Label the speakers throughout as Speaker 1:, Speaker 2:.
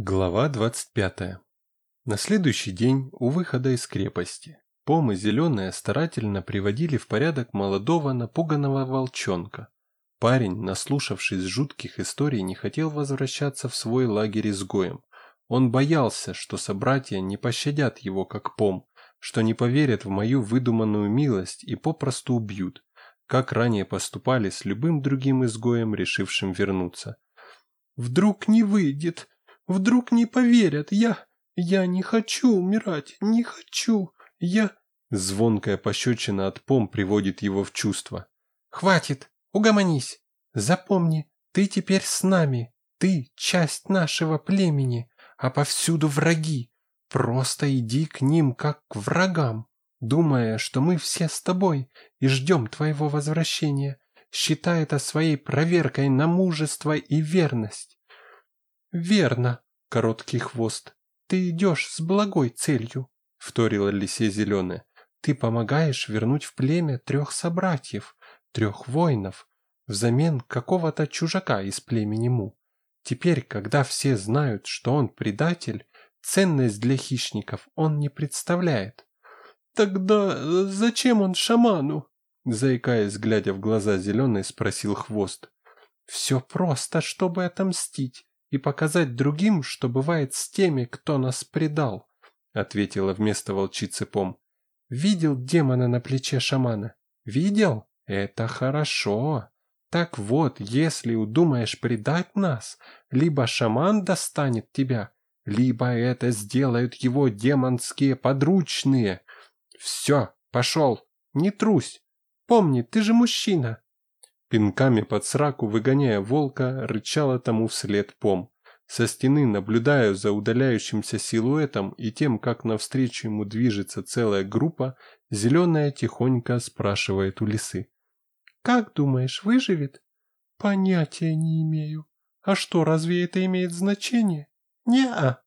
Speaker 1: Глава 25. На следующий день у выхода из крепости Пом и Зеленая старательно приводили в порядок молодого напуганного волчонка. Парень, наслушавшись жутких историй, не хотел возвращаться в свой лагерь изгоем. Он боялся, что собратья не пощадят его, как Пом, что не поверят в мою выдуманную милость и попросту убьют, как ранее поступали с любым другим изгоем, решившим вернуться.
Speaker 2: «Вдруг не выйдет!» Вдруг не поверят, я... Я не хочу умирать, не хочу, я...»
Speaker 1: Звонкая пощечина от пом приводит его в чувство.
Speaker 2: «Хватит, угомонись. Запомни, ты теперь с нами. Ты часть нашего племени, а повсюду враги. Просто иди к ним, как к врагам, думая, что мы все с тобой и ждем твоего возвращения. Считай это своей проверкой на мужество и верность. «Верно, короткий хвост. Ты идешь с благой целью», — вторила лисе зеленая. «Ты помогаешь вернуть в племя трех собратьев, трех воинов, взамен какого-то чужака из племени Му. Теперь, когда все знают, что он предатель, ценность для хищников он не представляет». «Тогда э, зачем он шаману?»
Speaker 1: Заикаясь, глядя в глаза зеленой, спросил хвост.
Speaker 2: «Все просто, чтобы отомстить и показать другим, что бывает с теми, кто нас предал», — ответила вместо волчицы Пом. «Видел демона на плече шамана? Видел? Это хорошо. Так вот, если удумаешь предать нас, либо шаман достанет тебя, либо это сделают его демонские подручные. Все, пошел, не трусь. Помни, ты же мужчина.
Speaker 1: Пинками под сраку, выгоняя волка, рычала тому вслед пом. Со стены наблюдаю за удаляющимся силуэтом и тем, как навстречу ему движется целая группа, зеленая тихонько спрашивает у лисы.
Speaker 2: «Как думаешь, выживет?» «Понятия не имею. А что, разве это имеет значение?» «Не-а».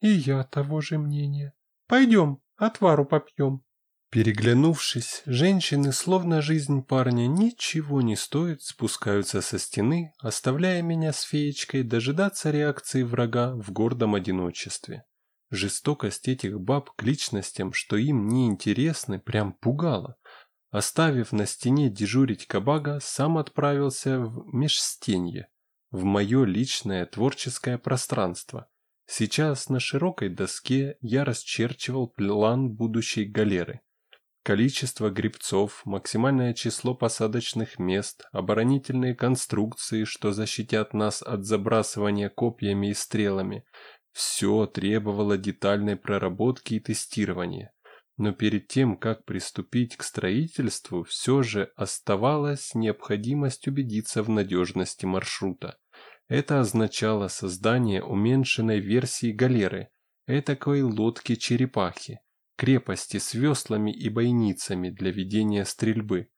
Speaker 2: «И я того же мнения. Пойдем, отвару попьем».
Speaker 1: Переглянувшись, женщины, словно жизнь парня ничего не стоит, спускаются со стены, оставляя меня с феечкой дожидаться реакции врага в гордом одиночестве. Жестокость этих баб к личностям, что им не интересны, прям пугала. Оставив на стене дежурить кабага, сам отправился в межстенье, в мое личное творческое пространство. Сейчас на широкой доске я расчерчивал план будущей галеры – Количество грибцов, максимальное число посадочных мест, оборонительные конструкции, что защитят нас от забрасывания копьями и стрелами – все требовало детальной проработки и тестирования. Но перед тем, как приступить к строительству, все же оставалась необходимость убедиться в надежности маршрута. Это означало создание уменьшенной версии галеры, этакой лодки-черепахи, крепости с веслами и бойницами для ведения стрельбы.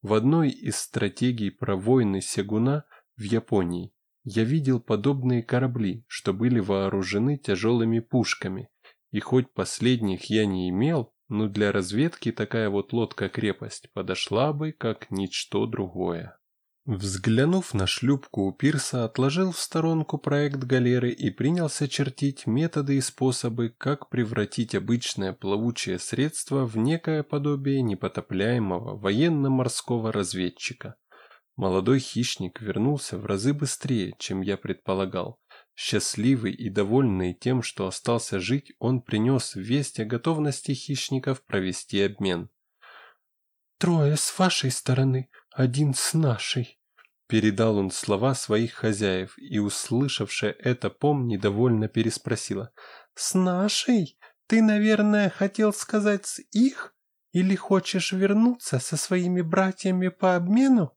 Speaker 1: В одной из стратегий про войны Сегуна в Японии я видел подобные корабли, что были вооружены тяжелыми пушками, и хоть последних я не имел, но для разведки такая вот лодка-крепость подошла бы как ничто другое. Взглянув на шлюпку у пирса, отложил в сторонку проект галеры и принялся чертить методы и способы, как превратить обычное плавучее средство в некое подобие непотопляемого военно-морского разведчика. Молодой хищник вернулся в разы быстрее, чем я предполагал. Счастливый и довольный тем, что остался жить, он принес весть о готовности хищников провести обмен.
Speaker 2: «Трое с вашей стороны, один с нашей», — передал он слова своих хозяев, и, услышавшая это, Пом недовольно переспросила. «С нашей? Ты, наверное, хотел сказать с их? Или хочешь вернуться со своими братьями по обмену?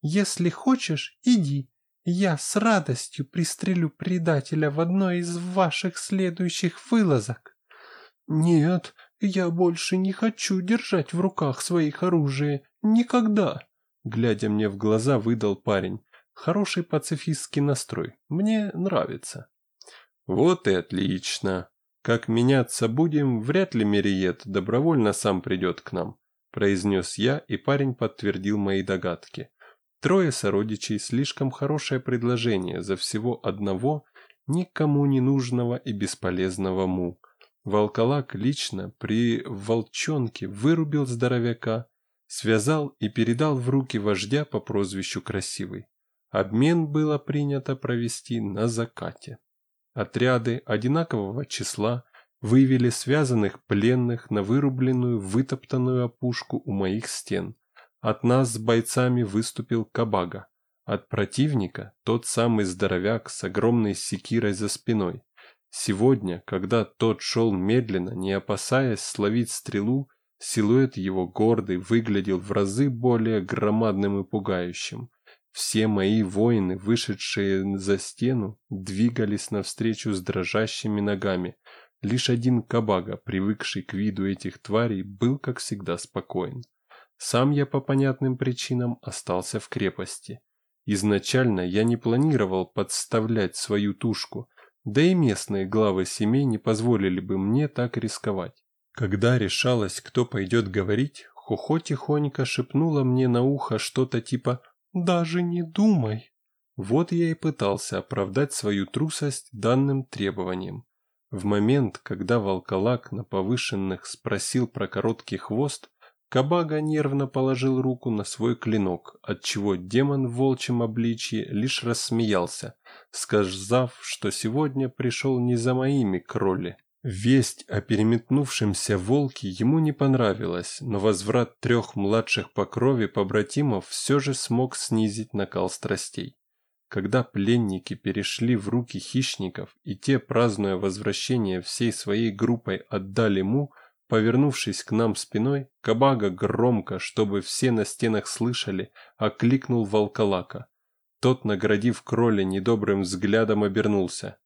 Speaker 2: Если хочешь, иди, я с радостью пристрелю предателя в одной из ваших следующих вылазок». «Нет, я больше не хочу держать в руках своих оружия. Никогда!» Глядя мне в глаза, выдал парень. Хороший пацифистский настрой. Мне нравится.
Speaker 1: Вот и отлично. Как меняться будем, вряд ли Мериет добровольно сам придет к нам, произнес я, и парень подтвердил мои догадки. Трое сородичей – слишком хорошее предложение за всего одного никому не нужного и бесполезного му. Волколак лично при волчонке вырубил здоровяка, связал и передал в руки вождя по прозвищу Красивый. Обмен было принято провести на закате. Отряды одинакового числа вывели связанных пленных на вырубленную, вытоптанную опушку у моих стен. От нас с бойцами выступил Кабага. От противника тот самый здоровяк с огромной секирой за спиной. Сегодня, когда тот шел медленно, не опасаясь словить стрелу, силуэт его гордый выглядел в разы более громадным и пугающим. Все мои воины, вышедшие за стену, двигались навстречу с дрожащими ногами. Лишь один Кабага, привыкший к виду этих тварей, был, как всегда, спокоен. Сам я по понятным причинам остался в крепости. Изначально я не планировал подставлять свою тушку, да и местные главы семей не позволили бы мне так рисковать. Когда решалось, кто пойдет говорить, Хохо тихонько шепнула мне на ухо что-то типа «Даже не думай». Вот я и пытался оправдать свою трусость данным требованием. В момент, когда волколак на повышенных спросил про короткий хвост, Кабага нервно положил руку на свой клинок, отчего демон в волчьем обличье лишь рассмеялся, сказав, что сегодня пришел не за моими кроли. Весть о переметнувшемся волке ему не понравилась, но возврат трех младших по крови побратимов все же смог снизить накал страстей. Когда пленники перешли в руки хищников, и те, празднуя возвращение всей своей группой, отдали ему – Повернувшись к нам спиной, Кабага громко, чтобы все на стенах слышали, окликнул волколака. Тот, наградив кроля недобрым взглядом, обернулся.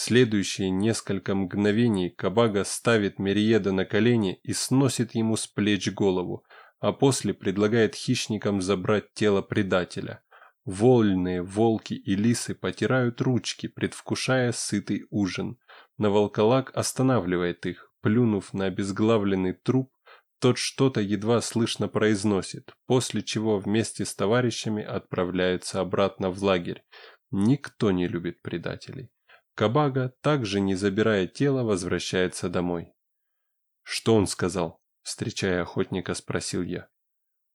Speaker 1: Следующие несколько мгновений Кабага ставит Мериеда на колени и сносит ему с плеч голову, а после предлагает хищникам забрать тело предателя. Вольные волки и лисы потирают ручки, предвкушая сытый ужин, но волколак останавливает их Плюнув на обезглавленный труп, тот что-то едва слышно произносит, после чего вместе с товарищами отправляются обратно в лагерь. Никто не любит предателей. Кабага, также не забирая тело, возвращается домой. «Что он сказал?» – встречая охотника, спросил я.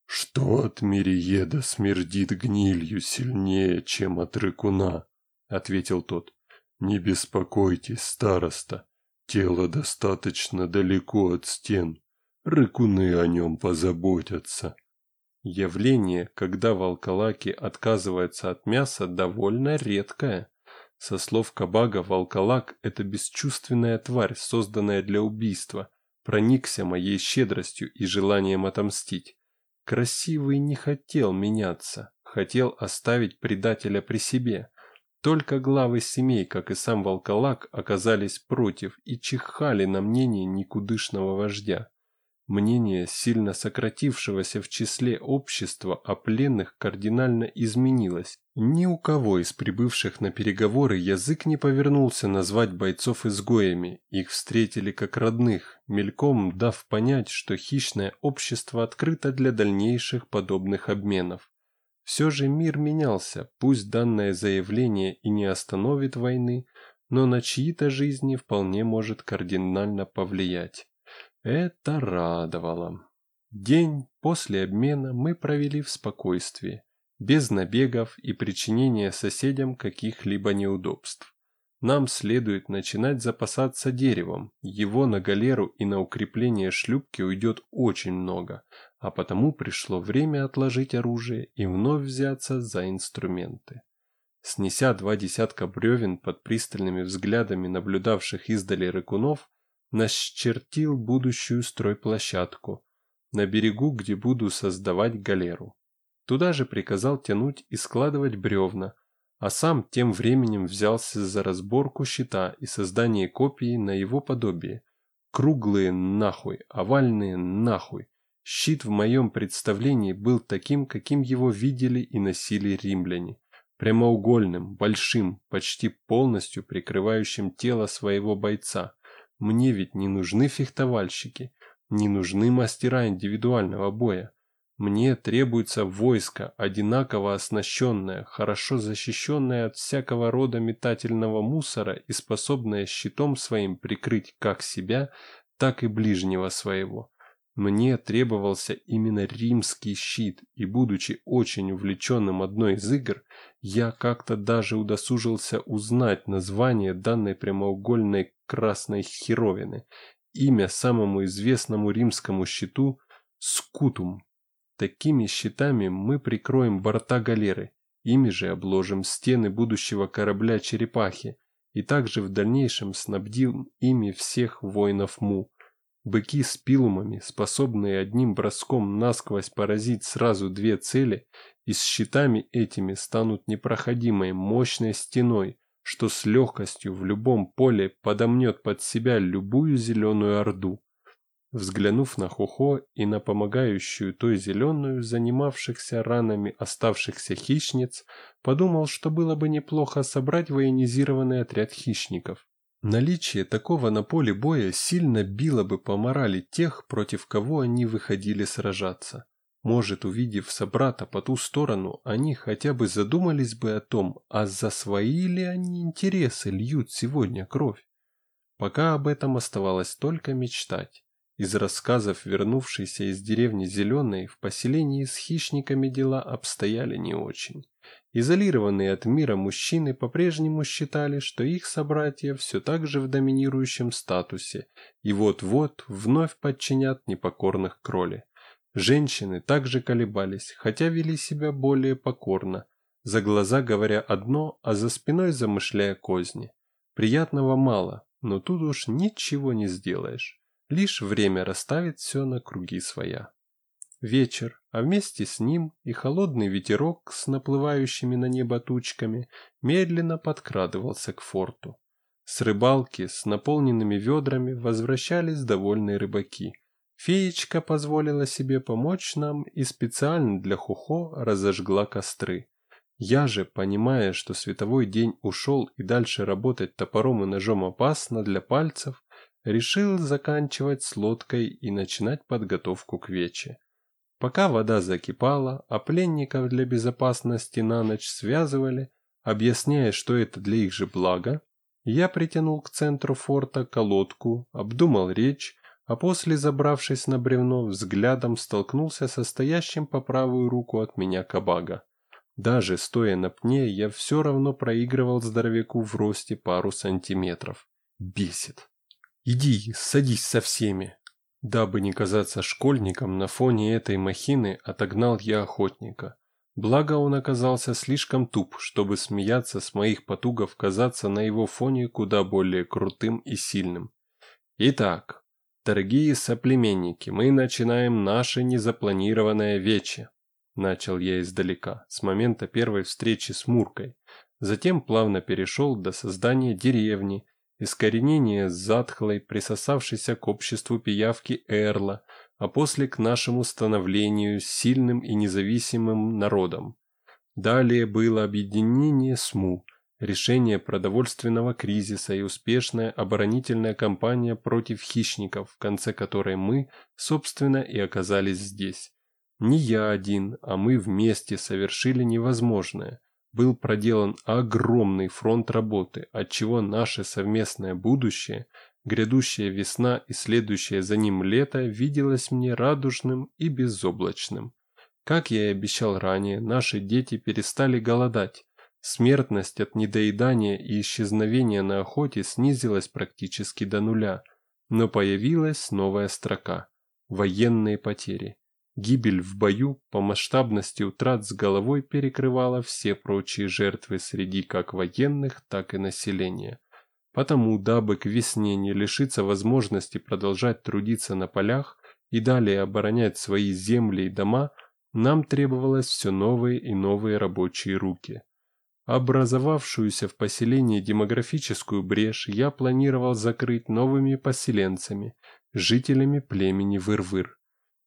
Speaker 3: «Что от Мириеда смердит гнилью сильнее, чем от рыкуна?» – ответил тот. «Не беспокойтесь, староста. Тело достаточно далеко от стен. Рыкуны о нем позаботятся.
Speaker 1: Явление, когда волколаки отказываются от мяса, довольно редкое. Со слов Кабага, волколак – это бесчувственная тварь, созданная для убийства, проникся моей щедростью и желанием отомстить. Красивый не хотел меняться, хотел оставить предателя при себе. Только главы семей, как и сам волколак, оказались против и чихали на мнение никудышного вождя. Мнение сильно сократившегося в числе общества о пленных кардинально изменилось. Ни у кого из прибывших на переговоры язык не повернулся назвать бойцов изгоями, их встретили как родных, мельком дав понять, что хищное общество открыто для дальнейших подобных обменов. Все же мир менялся, пусть данное заявление и не остановит войны, но на чьи-то жизни вполне может кардинально повлиять. Это радовало. День после обмена мы провели в спокойствии, без набегов и причинения соседям каких-либо неудобств. Нам следует начинать запасаться деревом, его на галеру и на укрепление шлюпки уйдет очень много, а потому пришло время отложить оружие и вновь взяться за инструменты. Снеся два десятка бревен под пристальными взглядами наблюдавших издали рыкунов, насчертил будущую стройплощадку на берегу, где буду создавать галеру. Туда же приказал тянуть и складывать бревна, а сам тем временем взялся за разборку щита и создание копии на его подобие. Круглые нахуй, овальные нахуй, Щит в моем представлении был таким, каким его видели и носили римляне. Прямоугольным, большим, почти полностью прикрывающим тело своего бойца. Мне ведь не нужны фехтовальщики, не нужны мастера индивидуального боя. Мне требуется войско, одинаково оснащенное, хорошо защищенное от всякого рода метательного мусора и способное щитом своим прикрыть как себя, так и ближнего своего. Мне требовался именно римский щит, и будучи очень увлеченным одной из игр, я как-то даже удосужился узнать название данной прямоугольной красной херовины, имя самому известному римскому щиту – Скутум. Такими щитами мы прикроем борта галеры, ими же обложим стены будущего корабля черепахи и также в дальнейшем снабдим ими всех воинов Му. Быки с пилумами, способные одним броском насквозь поразить сразу две цели, и с щитами этими станут непроходимой мощной стеной, что с легкостью в любом поле подомнет под себя любую зеленую орду. Взглянув на Хухо и на помогающую той зеленую, занимавшихся ранами оставшихся хищниц, подумал, что было бы неплохо собрать военизированный отряд хищников. Наличие такого на поле боя сильно било бы по морали тех, против кого они выходили сражаться. Может, увидев собрата по ту сторону, они хотя бы задумались бы о том, а за свои ли они интересы льют сегодня кровь. Пока об этом оставалось только мечтать. Из рассказов вернувшейся из деревни Зеленой в поселении с хищниками дела обстояли не очень. Изолированные от мира мужчины по-прежнему считали, что их собратья все так же в доминирующем статусе и вот-вот вновь подчинят непокорных кроли. Женщины также колебались, хотя вели себя более покорно, за глаза говоря одно, а за спиной замышляя козни. Приятного мало, но тут уж ничего не сделаешь. Лишь время расставит все на круги своя. Вечер, а вместе с ним и холодный ветерок с наплывающими на небо тучками медленно подкрадывался к форту. С рыбалки с наполненными ведрами возвращались довольные рыбаки. Феечка позволила себе помочь нам и специально для Хухо разожгла костры. Я же, понимая, что световой день ушел и дальше работать топором и ножом опасно для пальцев, решил заканчивать с лодкой и начинать подготовку к вече. Пока вода закипала, а пленников для безопасности на ночь связывали, объясняя, что это для их же блага, я притянул к центру форта колодку, обдумал речь, а после, забравшись на бревно, взглядом столкнулся со стоящим по правую руку от меня кабага. Даже стоя на пне, я все равно проигрывал здоровяку в росте пару сантиметров. Бесит. «Иди, садись со всеми». Дабы не казаться школьником, на фоне этой махины отогнал я охотника. Благо он оказался слишком туп, чтобы смеяться с моих потугов казаться на его фоне куда более крутым и сильным. Итак, дорогие соплеменники, мы начинаем наше незапланированное вече. Начал я издалека, с момента первой встречи с Муркой. Затем плавно перешел до создания деревни, искоренение затхлой, присосавшейся к обществу пиявки Эрла, а после к нашему становлению сильным и независимым народом. Далее было объединение СМУ, решение продовольственного кризиса и успешная оборонительная кампания против хищников, в конце которой мы, собственно, и оказались здесь. Не я один, а мы вместе совершили невозможное был проделан огромный фронт работы, отчего наше совместное будущее, грядущая весна и следующее за ним лето виделось мне радужным и безоблачным. Как я и обещал ранее, наши дети перестали голодать. Смертность от недоедания и исчезновения на охоте снизилась практически до нуля, но появилась новая строка – военные потери. Гибель в бою по масштабности утрат с головой перекрывала все прочие жертвы среди как военных, так и населения. Потому, дабы к весне не лишиться возможности продолжать трудиться на полях и далее оборонять свои земли и дома, нам требовалось все новые и новые рабочие руки. Образовавшуюся в поселении демографическую брешь я планировал закрыть новыми поселенцами, жителями племени Вырвыр.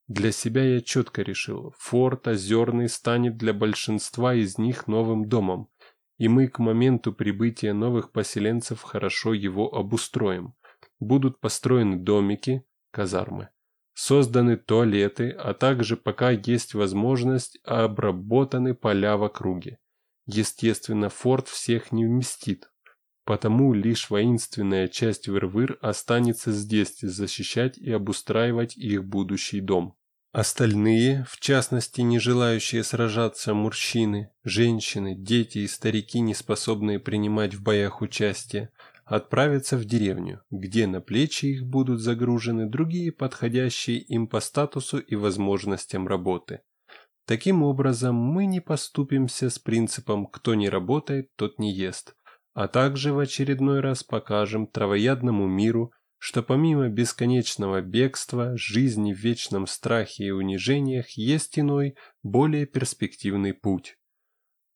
Speaker 1: Для себя я четко решил, форт Озерный станет для большинства из них новым домом, и мы к моменту прибытия новых поселенцев хорошо его обустроим. Будут построены домики, казармы. Созданы туалеты, а также, пока есть возможность, обработаны поля в округе. Естественно, форт всех не вместит, потому лишь воинственная часть Вырвыр останется здесь защищать и обустраивать их будущий дом. Остальные, в частности не желающие сражаться мужчины, женщины, дети и старики, не способные принимать в боях участие, отправятся в деревню, где на плечи их будут загружены другие подходящие им по статусу и возможностям работы. Таким образом, мы не поступимся с принципом «кто не работает, тот не ест», а также в очередной раз покажем травоядному миру, что помимо бесконечного бегства, жизни в вечном страхе и унижениях есть иной, более перспективный путь.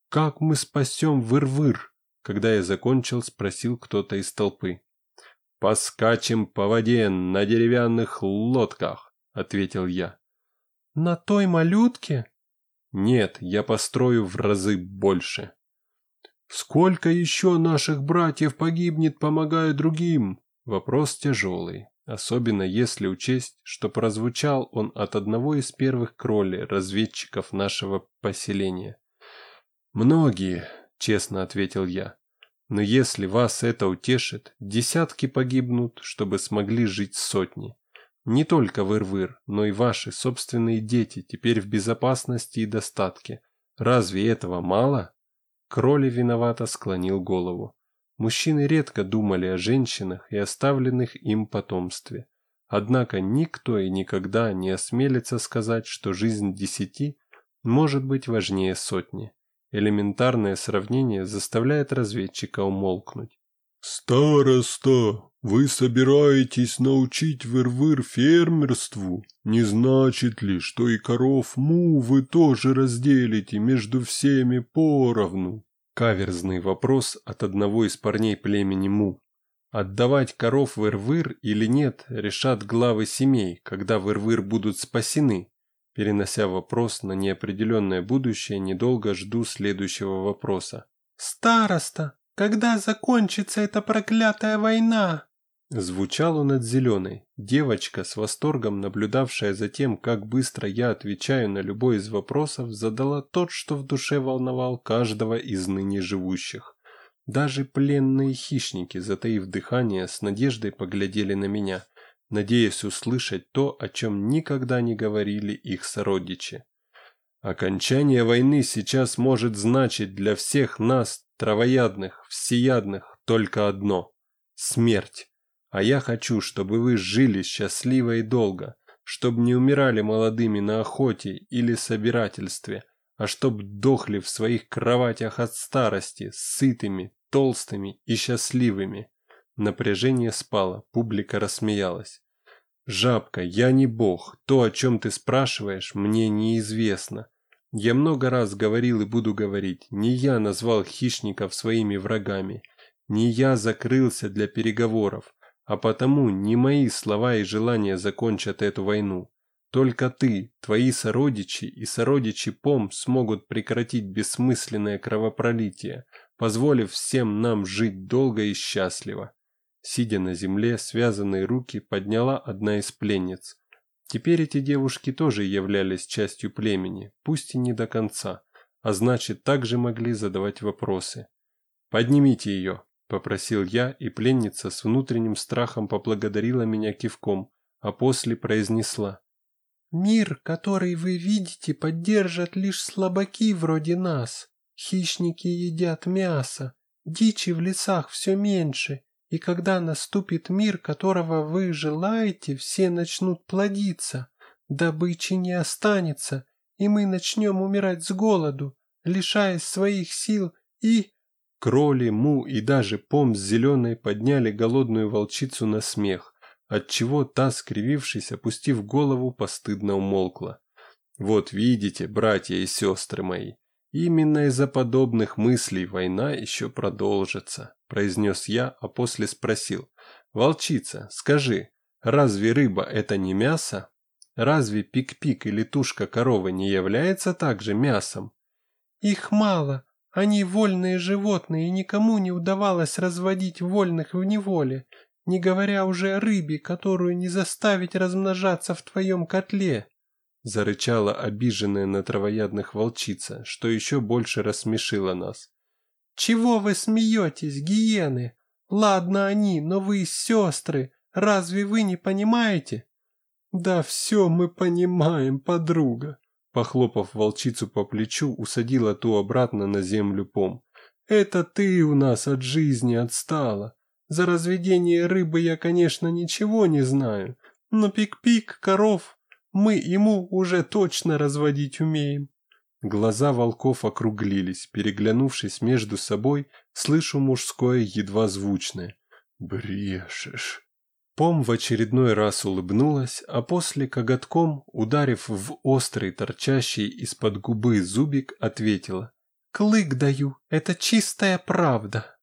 Speaker 1: «Как мы спасем Выр-Выр?» Когда я закончил, спросил кто-то из толпы. «Поскачем по воде на деревянных лодках», — ответил я.
Speaker 2: «На той малютке?»
Speaker 1: «Нет, я построю в разы больше».
Speaker 3: «Сколько еще наших братьев погибнет, помогая другим?»
Speaker 1: Вопрос тяжелый, особенно если учесть, что прозвучал он от одного из первых кролей, разведчиков нашего поселения. «Многие», — честно ответил я, — «но если вас это утешит, десятки погибнут, чтобы смогли жить сотни. Не только выр-выр, но и ваши собственные дети теперь в безопасности и достатке. Разве этого мало?» Кроли виновато склонил голову. Мужчины редко думали о женщинах и оставленных им потомстве. Однако никто и никогда не осмелится сказать, что жизнь десяти может быть важнее сотни. Элементарное сравнение заставляет разведчика умолкнуть.
Speaker 3: «Староста, вы собираетесь научить выр-выр фермерству? Не значит ли, что и коров му вы тоже разделите между всеми поровну?»
Speaker 1: Каверзный вопрос от одного из парней племени Му. Отдавать коров в или нет, решат главы семей, когда в будут спасены. Перенося вопрос на неопределенное будущее, недолго жду следующего вопроса.
Speaker 2: «Староста, когда закончится эта проклятая война?»
Speaker 1: Звучал он от зеленой. Девочка, с восторгом наблюдавшая за тем, как быстро я отвечаю на любой из вопросов, задала тот, что в душе волновал каждого из ныне живущих. Даже пленные хищники, затаив дыхание, с надеждой поглядели на меня, надеясь услышать то, о чем никогда не говорили их сородичи. Окончание войны сейчас может значить для всех нас, травоядных, всеядных, только одно – смерть. А я хочу, чтобы вы жили счастливо и долго, чтобы не умирали молодыми на охоте или собирательстве, а чтобы дохли в своих кроватях от старости, сытыми, толстыми и счастливыми. Напряжение спало, публика рассмеялась. «Жабка, я не бог, то, о чем ты спрашиваешь, мне неизвестно. Я много раз говорил и буду говорить, не я назвал хищников своими врагами, не я закрылся для переговоров, а потому не мои слова и желания закончат эту войну. Только ты, твои сородичи и сородичи Пом смогут прекратить бессмысленное кровопролитие, позволив всем нам жить долго и счастливо. Сидя на земле, связанные руки подняла одна из пленниц. Теперь эти девушки тоже являлись частью племени, пусть и не до конца, а значит также могли задавать вопросы. «Поднимите ее», Попросил я, и пленница с внутренним страхом поблагодарила меня кивком, а после произнесла.
Speaker 2: «Мир, который вы видите, поддержат лишь слабаки вроде нас. Хищники едят мясо, дичи в лесах все меньше, и когда наступит мир, которого вы желаете, все начнут плодиться, добычи не останется, и мы начнем умирать с голоду, лишаясь своих сил и...»
Speaker 1: Кроли, Му и даже Пом с Зеленой подняли голодную волчицу на смех, отчего та, скривившись, опустив голову, постыдно умолкла. «Вот видите, братья и сестры мои, именно из-за подобных мыслей война еще продолжится», произнес я, а после спросил. «Волчица, скажи, разве рыба это не мясо? Разве пик-пик или тушка коровы не является также мясом?»
Speaker 2: «Их мало», они вольные животные, и никому не удавалось разводить вольных в неволе. не говоря уже о рыбе, которую не заставить размножаться в твоем котле.
Speaker 1: Зарычала обиженная на травоядных волчица, что еще больше рассмешило нас.
Speaker 2: «Чего вы смеетесь, гиены? Ладно они, но вы сестры, разве вы не понимаете?»
Speaker 1: «Да все мы понимаем, подруга», похлопав волчицу по плечу, усадила ту обратно на землю пом. «Это ты у нас от жизни отстала. За разведение рыбы я, конечно, ничего не знаю, но пик-пик коров мы ему уже точно разводить умеем». Глаза волков округлились, переглянувшись между собой, слышу мужское едва звучное. «Брешешь». Пом в очередной раз улыбнулась, а после коготком, ударив в острый, торчащий из-под губы зубик, ответила.
Speaker 2: «Клык даю, это чистая правда».